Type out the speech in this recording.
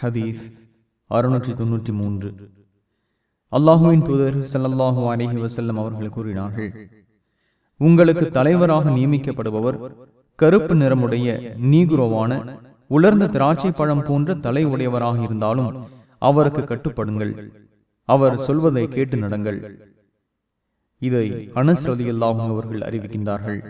ஹதீஸ் அறுநூற்றி தொன்னூற்றி மூன்று. அல்லாஹுவின் தூதர் ஸல்லல்லாஹு அலஹி வசல்லம் அவர்கள் கூறினார்கள் உங்களுக்கு தலைவராக நியமிக்கப்படுபவர் கருப்பு நிறமுடைய நீகுரோவான உலர்ந்த திராட்சை பழம் போன்ற தலை உடையவராக இருந்தாலும் அவருக்கு கட்டுப்படுங்கள். அவர் சொல்வதை கேட்டு நடங்கள். இதை அனஸ் அவர்கள் அறிவிக்கின்றார்கள்.